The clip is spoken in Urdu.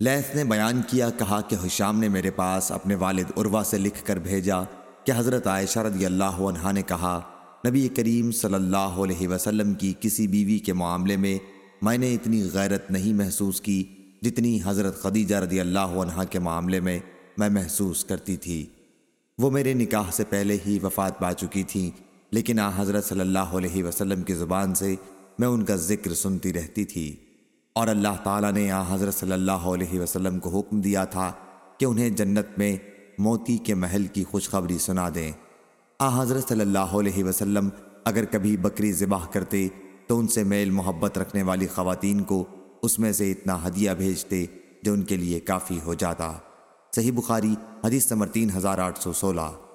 لیث نے بیان کیا، کہا کہ حشام نے میرے پاس اپنے والد عروا سے لکھ کر بھیجا کہ حضرت عائشہ رضی اللہ عنہ نے کہا، نبی کریم صلی اللہ علیہ وسلم کی کسی بیوی کے معاملے میں میں نے اتنی غیرت نہیں محسوس کی جتنی حضرت خدیجہ رضی اللہ عنہ کے معاملے میں میں محسوس کرتی تھی۔ وہ میرے نکاح سے پہلے ہی وفات پا چکی تھیں، لیکن آ حضرت صلی اللہ علیہ وسلم کی زبان سے میں ان کا ذکر سنتی رہتی تھی۔ اور اللہ تعالیٰ نے آ حضرت صلی اللہ علیہ وسلم کو حکم دیا تھا کہ انہیں جنت میں موتی کے محل کی خوشخبری سنا دیں۔ آ حضرت صلی اللہ علیہ وسلم اگر کبھی بکری ذبح کرتے تو ان سے میل محبت رکھنے والی خواتین کو اس میں سے اتنا ہدیہ بھیجتے جو ان کے لیے کافی ہو جاتا۔ صحیح بخاری حدیث نمبر تین ہزار آٹھ سو سولہ۔